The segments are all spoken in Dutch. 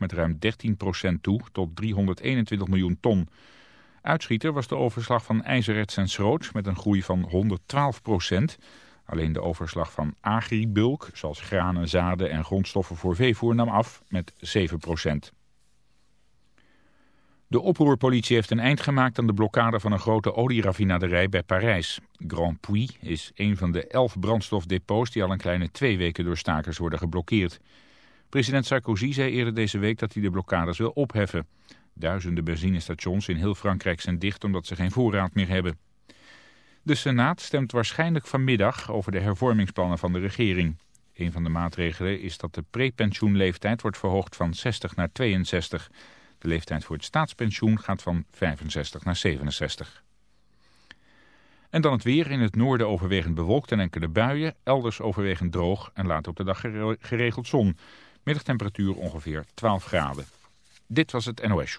met ruim 13% toe tot 321 miljoen ton. Uitschieter was de overslag van ijzererts en schroot met een groei van 112% Alleen de overslag van agribulk, zoals granen, zaden en grondstoffen voor veevoer, nam af met 7% De oproerpolitie heeft een eind gemaakt aan de blokkade van een grote olieraffinaderij bij Parijs. Grand Puy is een van de elf brandstofdepots die al een kleine twee weken door stakers worden geblokkeerd. President Sarkozy zei eerder deze week dat hij de blokkades wil opheffen. Duizenden benzinestations in heel Frankrijk zijn dicht omdat ze geen voorraad meer hebben. De Senaat stemt waarschijnlijk vanmiddag over de hervormingsplannen van de regering. Een van de maatregelen is dat de prepensioenleeftijd wordt verhoogd van 60 naar 62. De leeftijd voor het staatspensioen gaat van 65 naar 67. En dan het weer. In het noorden overwegend bewolkt en enkele buien. Elders overwegend droog en later op de dag geregeld zon. Middagtemperatuur ongeveer 12 graden. Dit was het NOS.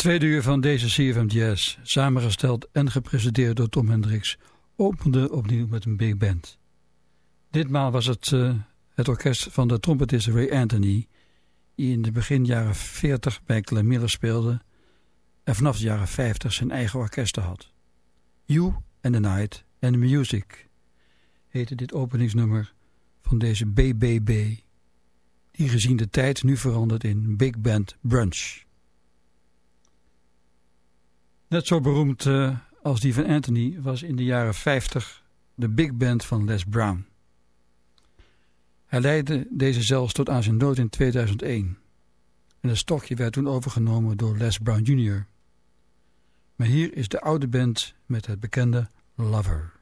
Tweede uur van deze CFM Jazz, samengesteld en gepresenteerd door Tom Hendricks, opende opnieuw met een big band. Ditmaal was het uh, het orkest van de trompetist Ray Anthony, die in de begin jaren 40 bij Clem Miller speelde en vanaf de jaren 50 zijn eigen orkesten had. You and the Night and the Music heette dit openingsnummer van deze BBB, die gezien de tijd nu verandert in Big Band Brunch. Net zo beroemd uh, als die van Anthony was in de jaren 50 de big band van Les Brown. Hij leidde deze zelfs tot aan zijn dood in 2001. En het stokje werd toen overgenomen door Les Brown Jr. Maar hier is de oude band met het bekende Lover.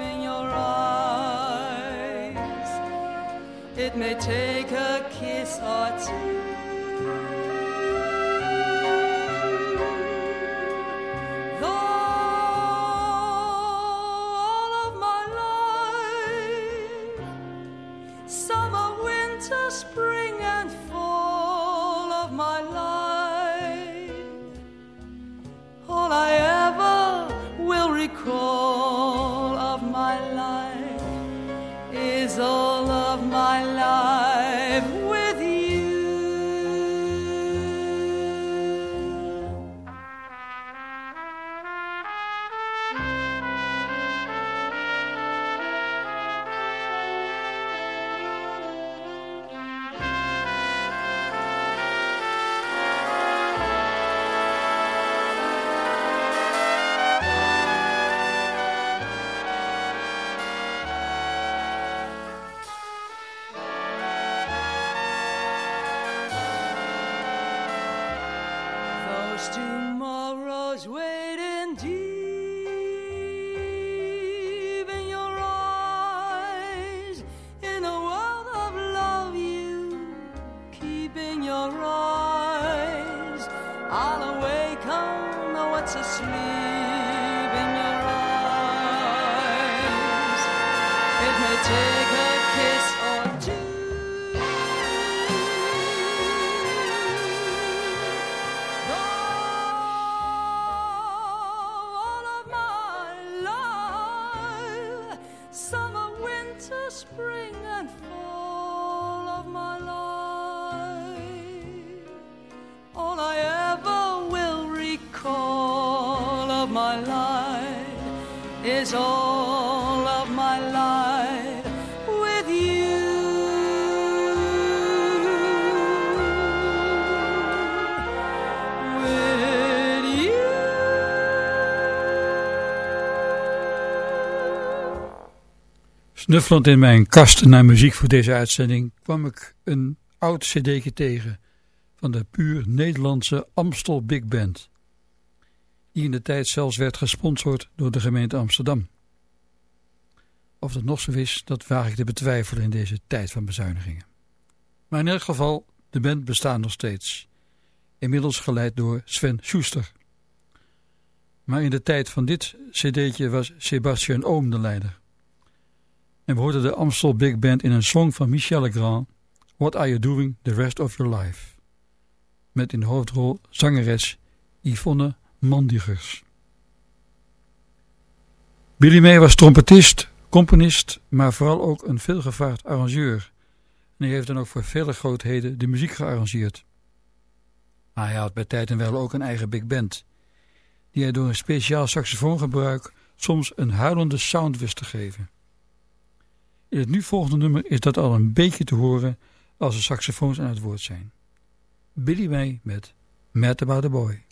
In your eyes. It may take Snuffelend in mijn kast naar muziek voor deze uitzending kwam ik een oud cd'tje tegen van de puur Nederlandse Amstel Big Band. Die in de tijd zelfs werd gesponsord door de gemeente Amsterdam. Of dat nog zo is, dat waag ik te betwijfelen in deze tijd van bezuinigingen. Maar in elk geval, de band bestaat nog steeds. Inmiddels geleid door Sven Schuster. Maar in de tijd van dit cd'tje was Sebastian Oom de leider. En we de Amstel Big Band in een song van Michel Legrand, What Are You Doing the Rest of Your Life? Met in de hoofdrol zangeres Yvonne Mandigers. Billy May was trompetist, componist, maar vooral ook een veelgevaard arrangeur. En hij heeft dan ook voor vele grootheden de muziek gearrangeerd. Maar hij had bij tijd en wel ook een eigen big band, die hij door een speciaal saxofoongebruik soms een huilende sound wist te geven. In het nu volgende nummer is dat al een beetje te horen als de saxofoons aan het woord zijn. Billy May met Mad About Boy.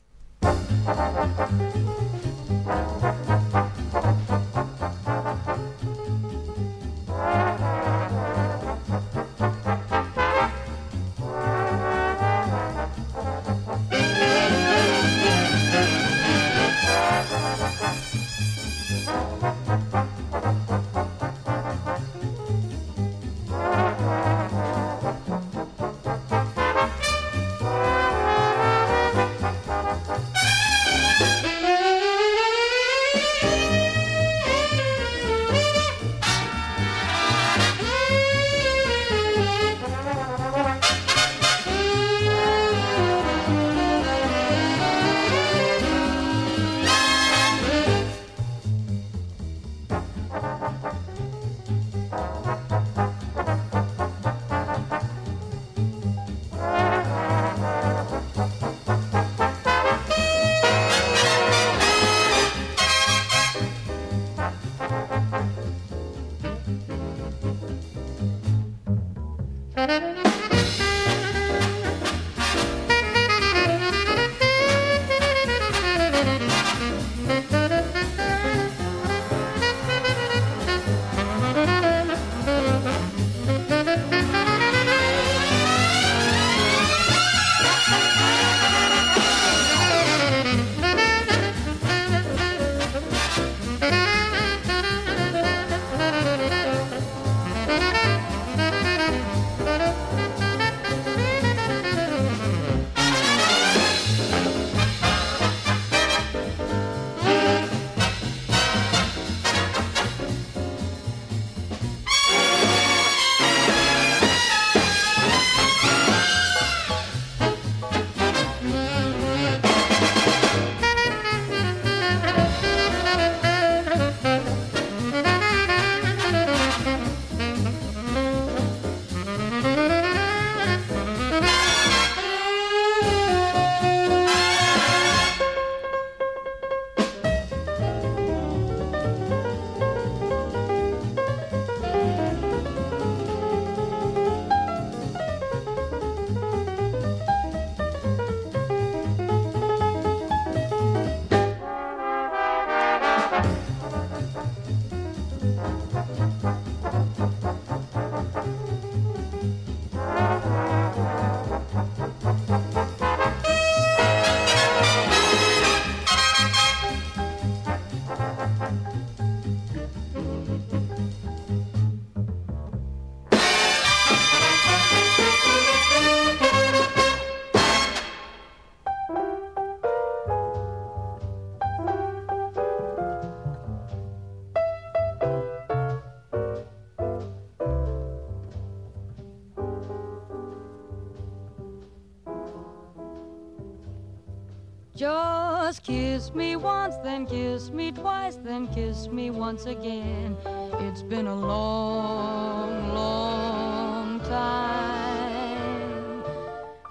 Just kiss me once, then kiss me twice, then kiss me once again. It's been a long, long time.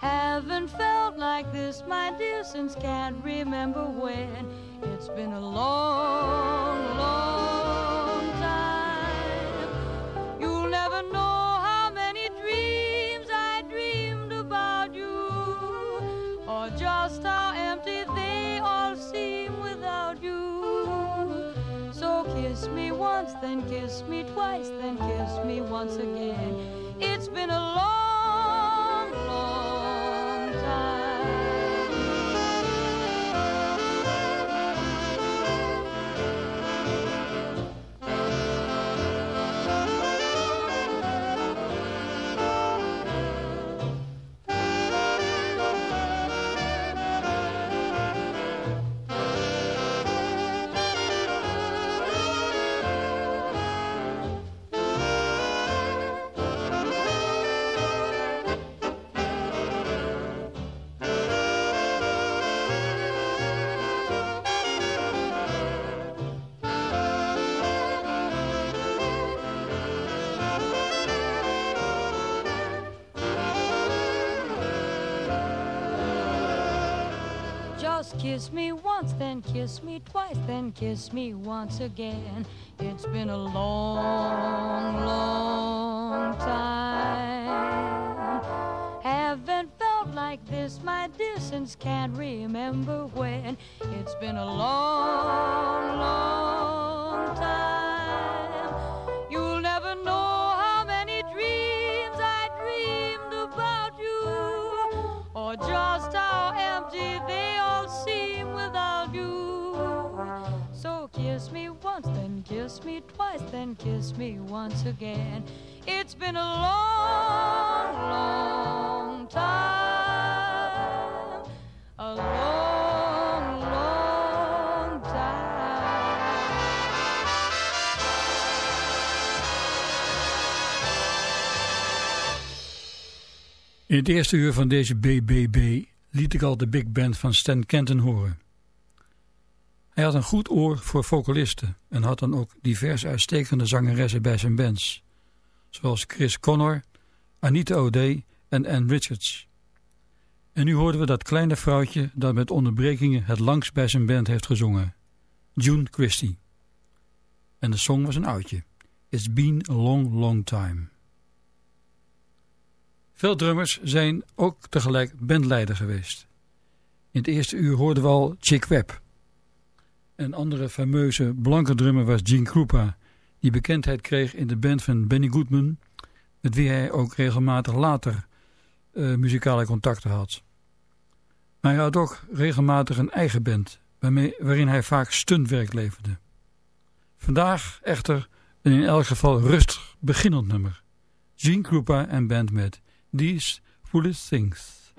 Haven't felt like this, my dear, since can't remember when. It's been a long, long then kiss me twice, then kiss me once again. It's been a long, Kiss me once, then kiss me twice, then kiss me once again. It's been a long, long time. Haven't felt like this, my dear, since can't remember when. It's been a long then kiss me once again. It's been a long, long time. A long, long time. In het eerste uur van deze BBB liet ik al de big band van Stan Kenton horen. Hij had een goed oor voor vocalisten en had dan ook diverse uitstekende zangeressen bij zijn bands, zoals Chris Connor, Anita O'Day en Ann Richards. En nu hoorden we dat kleine vrouwtje dat met onderbrekingen het langst bij zijn band heeft gezongen, June Christie. En de song was een oudje, It's Been a Long Long Time. Veel drummers zijn ook tegelijk bandleider geweest. In het eerste uur hoorden we al Chick Webb. Een andere fameuze blanke drummer was Gene Krupa, die bekendheid kreeg in de band van Benny Goodman, met wie hij ook regelmatig later uh, muzikale contacten had. Maar hij had ook regelmatig een eigen band, waarmee, waarin hij vaak stuntwerk leverde. Vandaag echter een in elk geval rustig beginnend nummer. Gene Krupa en band met These Foolish Things.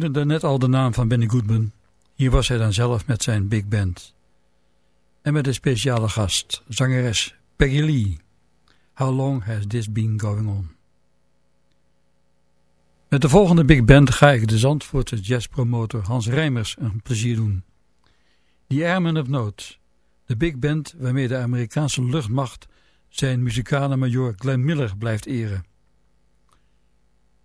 Noemde daarnet al de naam van Benny Goodman. Hier was hij dan zelf met zijn big band. En met een speciale gast, zangeres Peggy Lee. How long has this been going on? Met de volgende big band ga ik de Zandvoortse jazzpromotor Hans Rijmers een plezier doen. The Airmen of Note, de big band waarmee de Amerikaanse luchtmacht zijn muzikale major Glenn Miller blijft eren.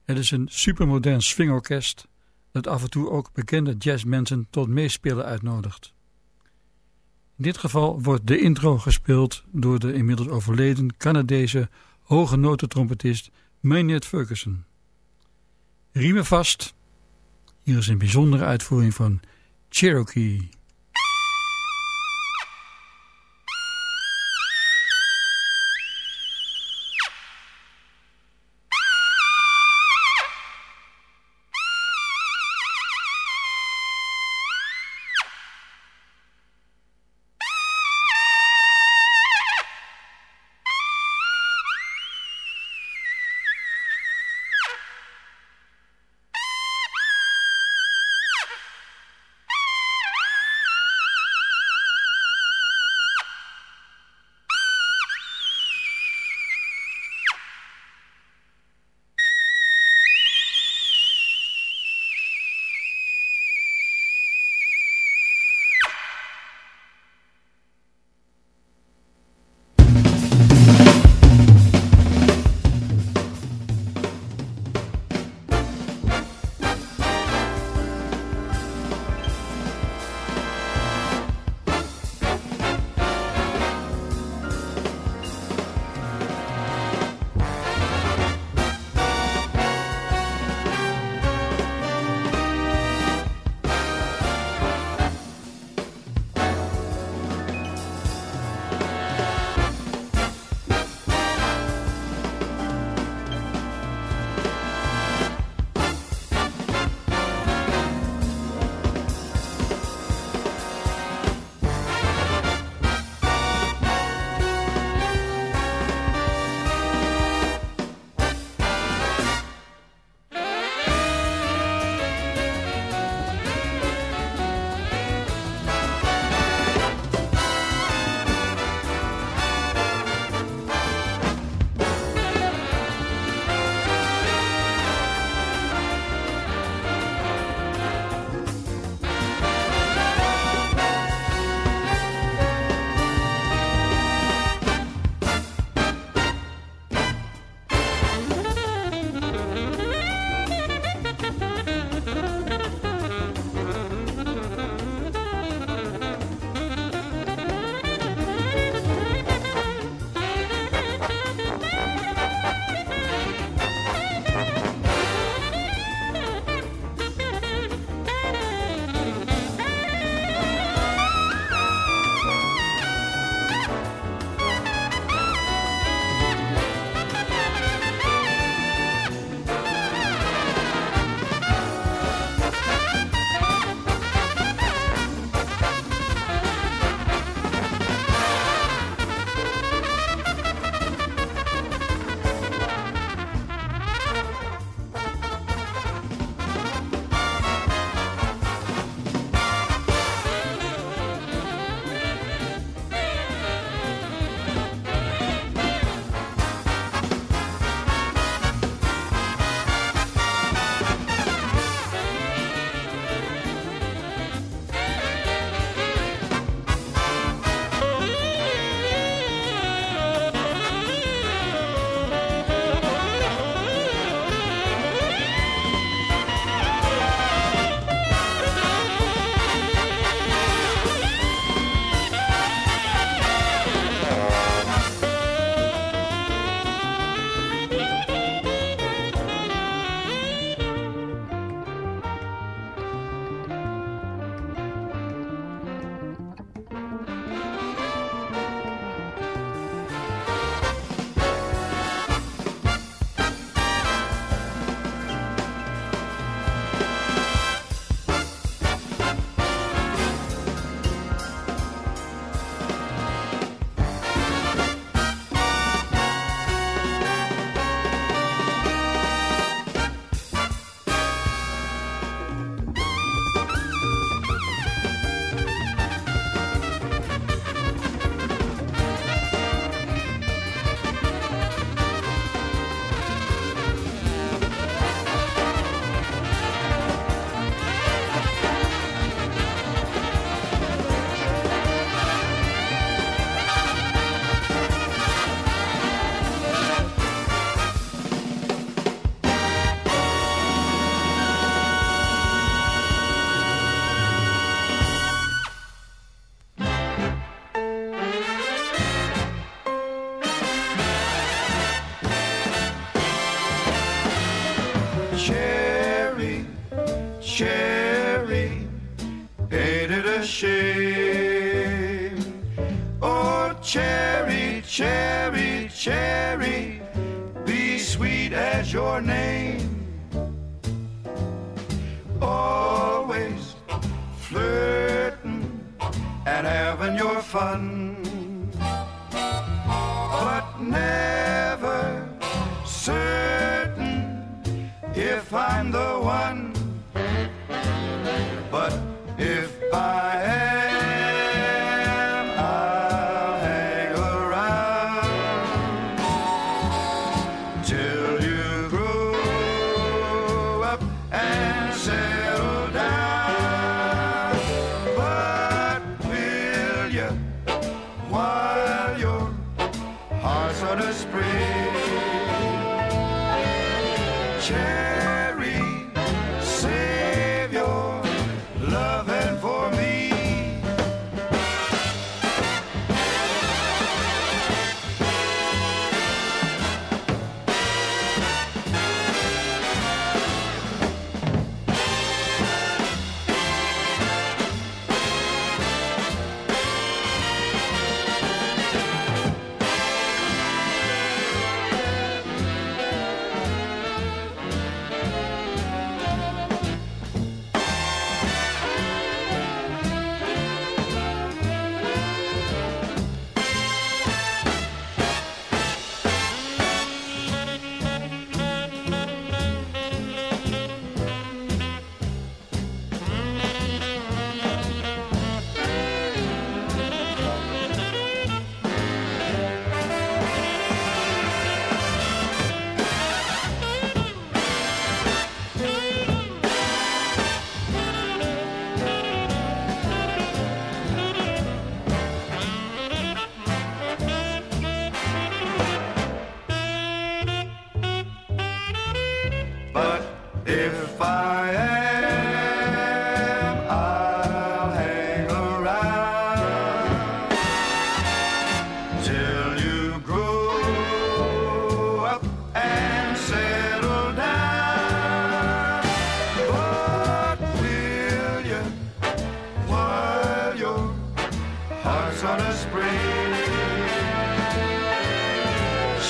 Het is een supermodern swingorkest dat af en toe ook bekende jazzmensen tot meespelen uitnodigt. In dit geval wordt de intro gespeeld door de inmiddels overleden Canadese hoge notentrompetist Maynard Ferguson. Riemen vast. Hier is een bijzondere uitvoering van Cherokee.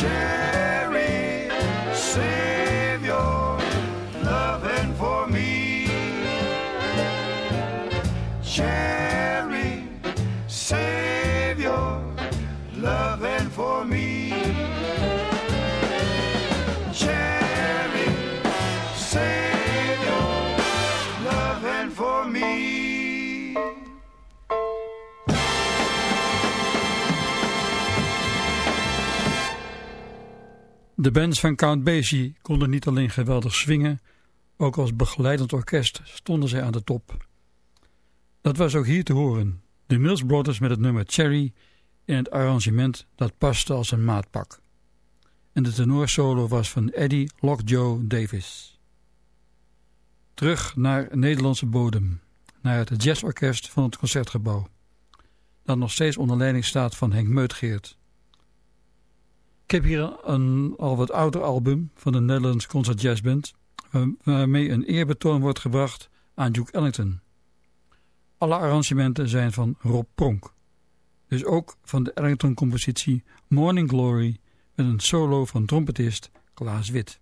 A De bands van Count Basie konden niet alleen geweldig swingen, ook als begeleidend orkest stonden zij aan de top. Dat was ook hier te horen. De Mills Brothers met het nummer Cherry in het arrangement dat paste als een maatpak. En de tenorsolo was van Eddie Lockjaw Davis. Terug naar Nederlandse bodem, naar het jazzorkest van het Concertgebouw, dat nog steeds onder leiding staat van Henk Meutgeert. Ik heb hier een al wat ouder album van de Netherlands Concert Jazz Band, waar- waarmee een eerbetoon wordt gebracht aan Duke Ellington. Alle arrangementen zijn van Rob Pronk, dus ook van de Ellington-compositie Morning Glory met een solo van trompetist Klaas Wit.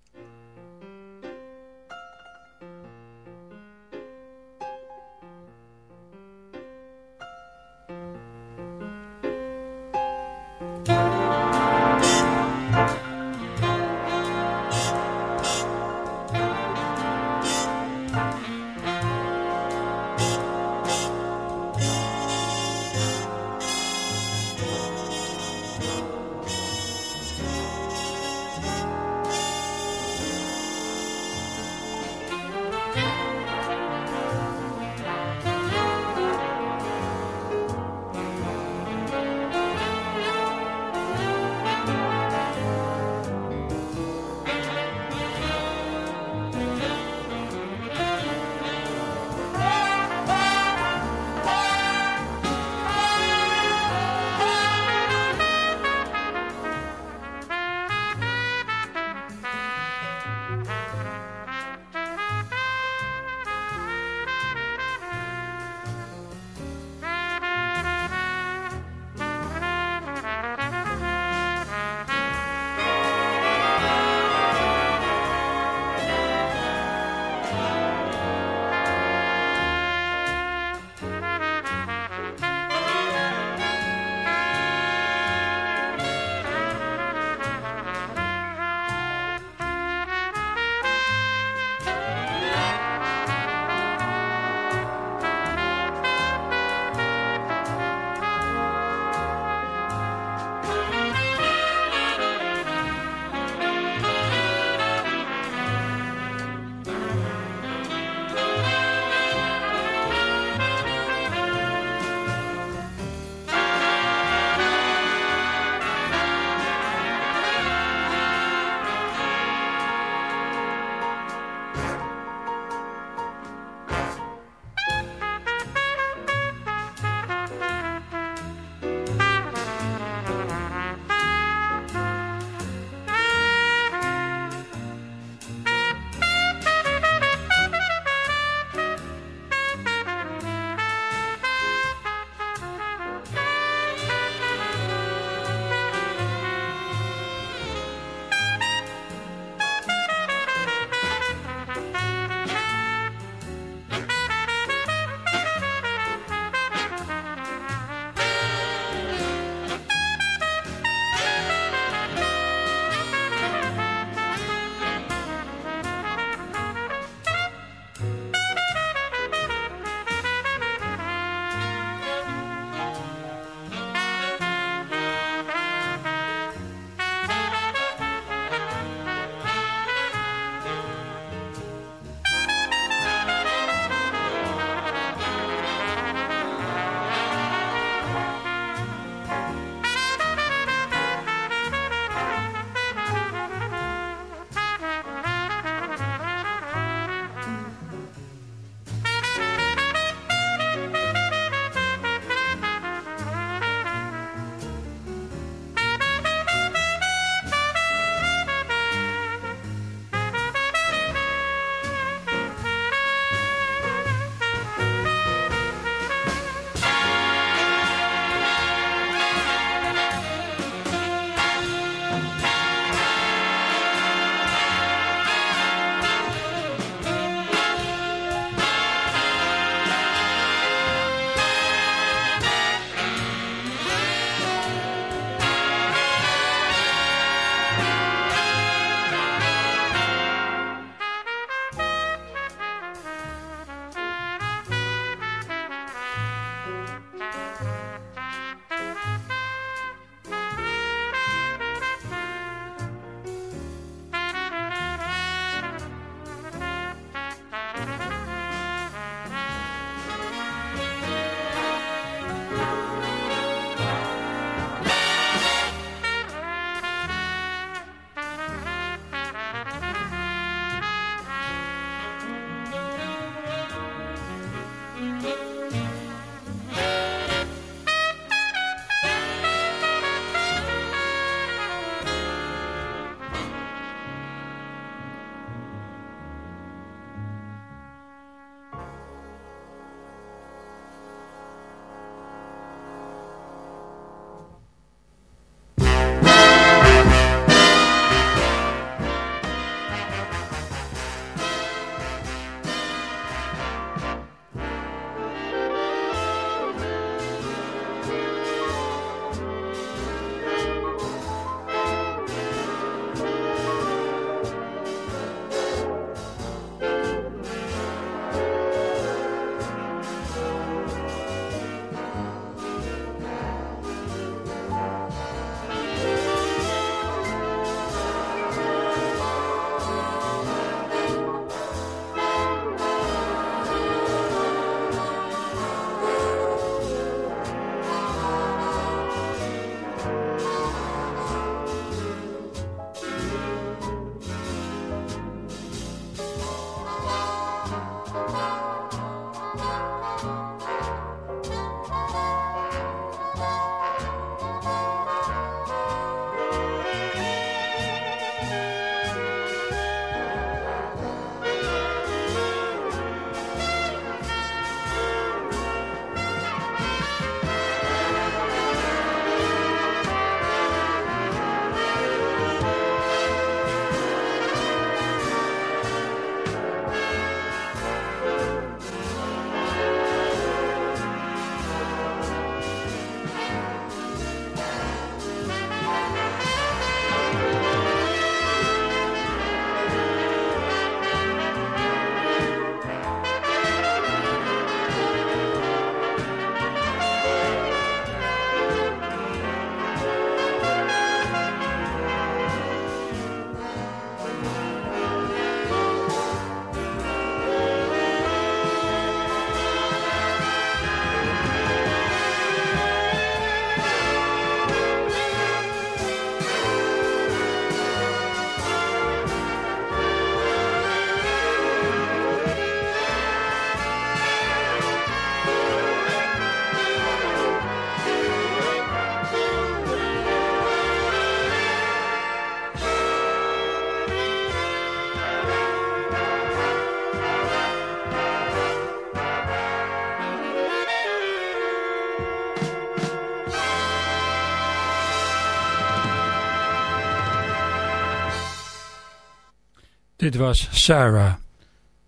Dit was Sarah,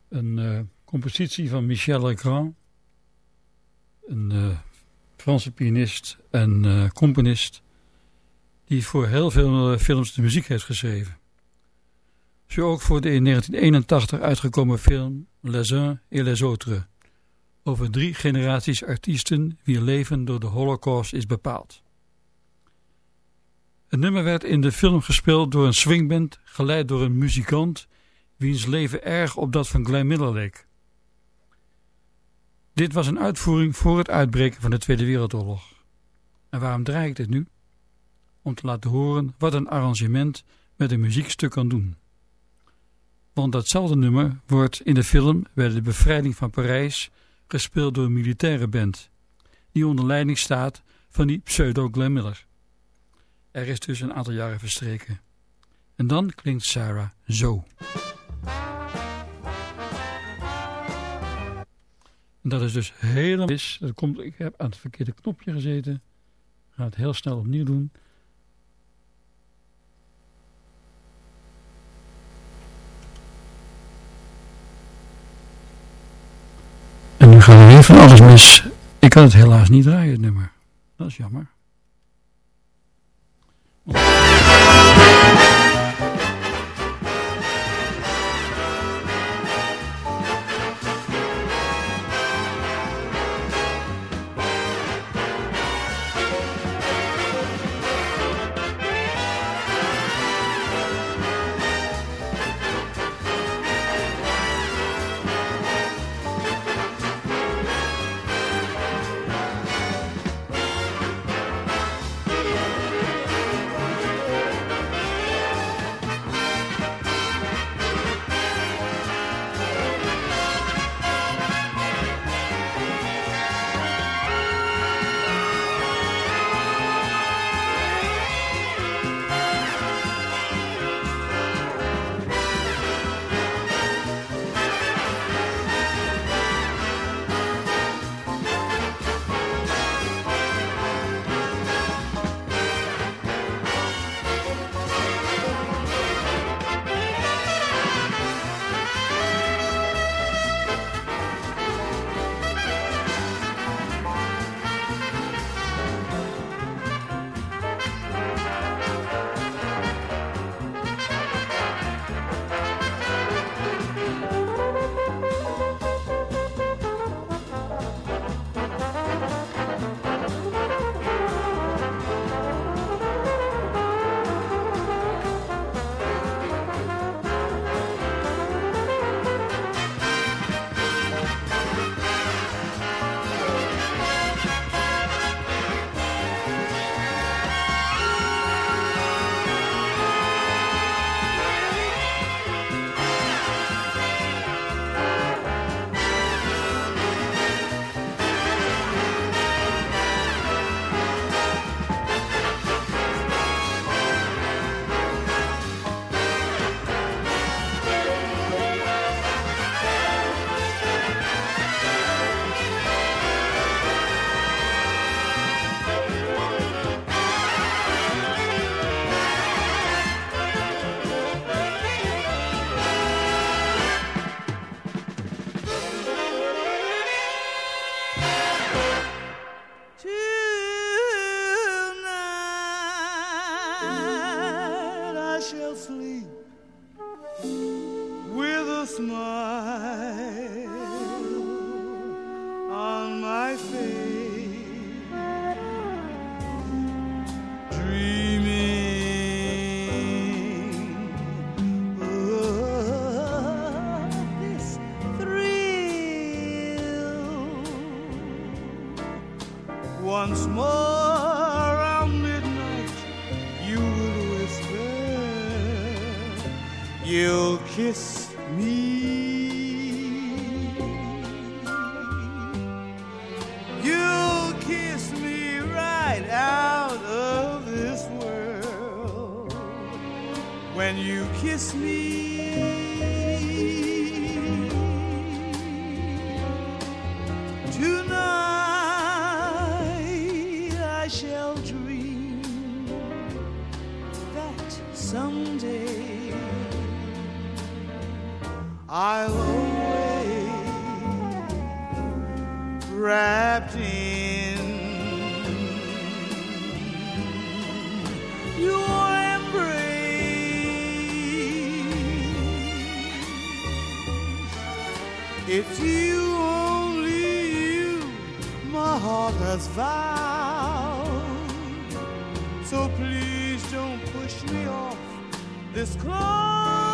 een uh, compositie van Michel Legrand, een uh, Franse pianist en uh, componist die voor heel veel films de muziek heeft geschreven. Zo ook voor de in 1981 uitgekomen film Les uns et les autres, over drie generaties artiesten wier leven door de holocaust is bepaald. Het nummer werd in de film gespeeld door een swingband, geleid door een muzikant, wiens leven erg op dat van Glenn Miller leek. Dit was een uitvoering voor het uitbreken van de Tweede Wereldoorlog. En waarom draai ik dit nu? Om te laten horen wat een arrangement met een muziekstuk kan doen. Want datzelfde nummer wordt in de film bij de bevrijding van Parijs gespeeld door een militaire band, die onder leiding staat van die pseudo Glenn Miller. Er is dus een aantal jaren verstreken. En dan klinkt Sarah zo. Dat is dus helemaal mis. Dat komt, ik heb aan het verkeerde knopje gezeten. Ga het heel snel opnieuw doen. En nu gaat er weer van alles mis. Ik kan het helaas niet draaien, het nummer. Dat is jammer. once more around midnight you will whisper, you'll kiss me. You'll kiss me right out of this world when you kiss me. So please don't push me off this cloud.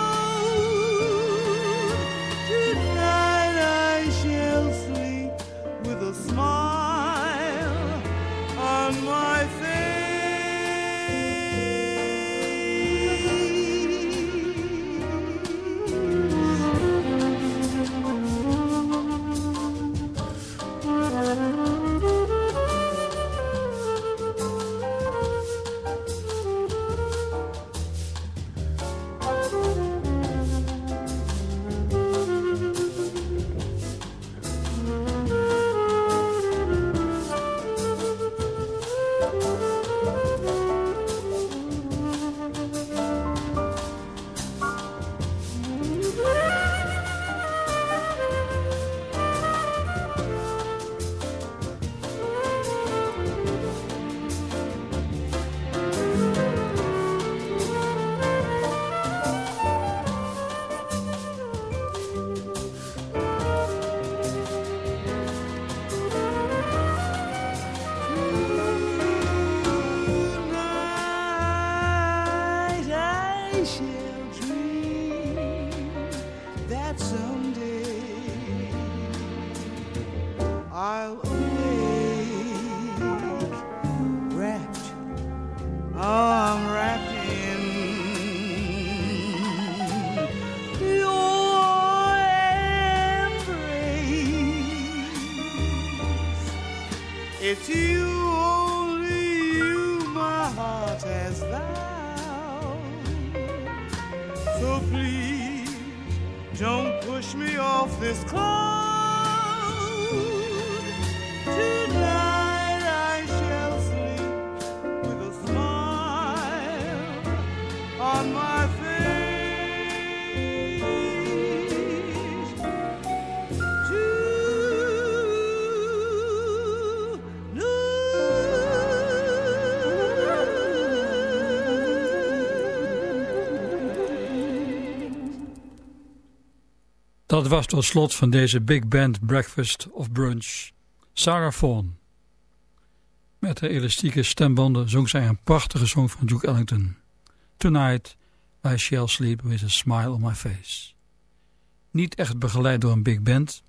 Dat was tot slot van deze Big Band Breakfast of Brunch. Sarah. Met haar elastieke stembanden zong zij een prachtige song van Duke Ellington. Tonight I shall sleep with a smile on my face. Niet echt begeleid door een big band,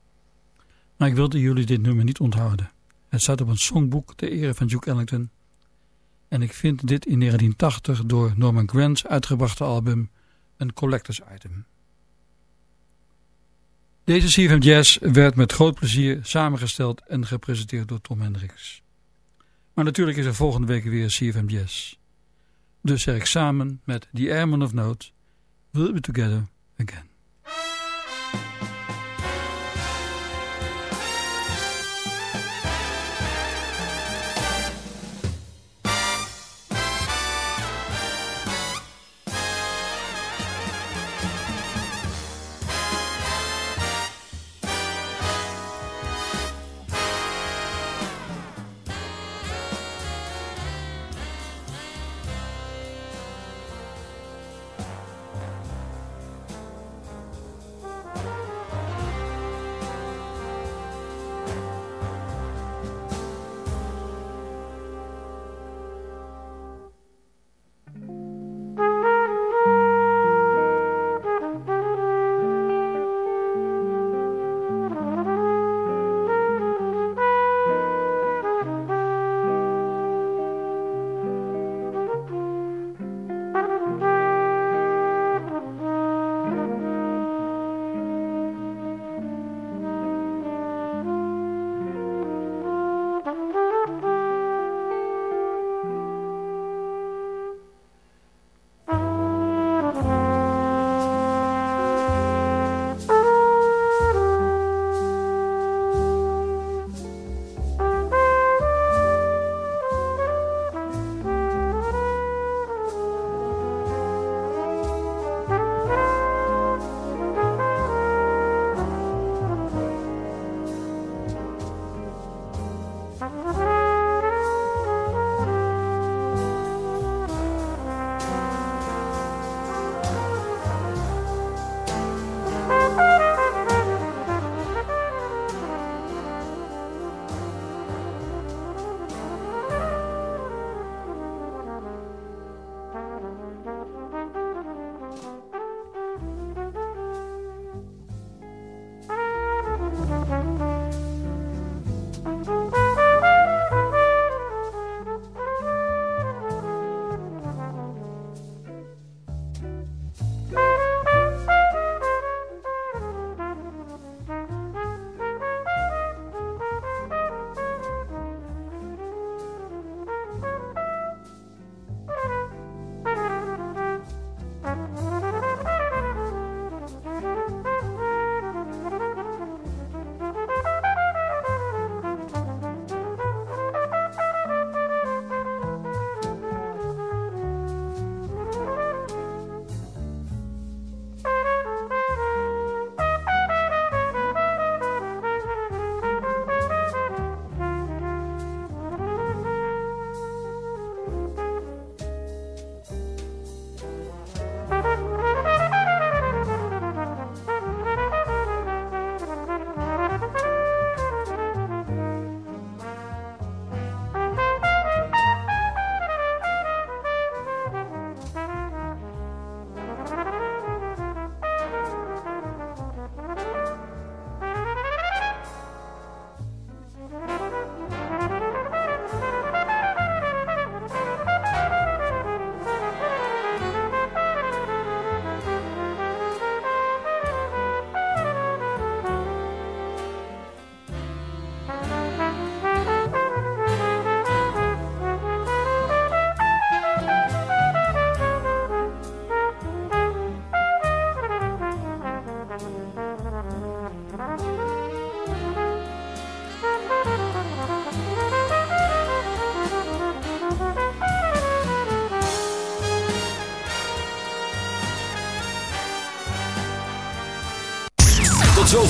maar ik wilde jullie dit nummer niet onthouden. Het staat op een songboek ter ere van Duke Ellington. En ik vind dit in 1980 door Norman Granz uitgebrachte album een collectors item. Deze CFM Jazz werd met groot plezier samengesteld en gepresenteerd door Tom Hendricks. Maar natuurlijk is er volgende week weer CFM Jazz. Dus zeg ik samen met The Airman of Note, We'll be together again.